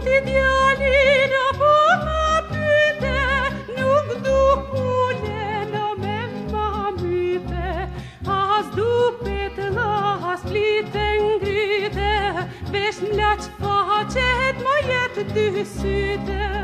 Nuk ti djali në po më pyte, nuk du hule myte As du petë në asplitën gryte, besh mlaq facet më jetë dy syte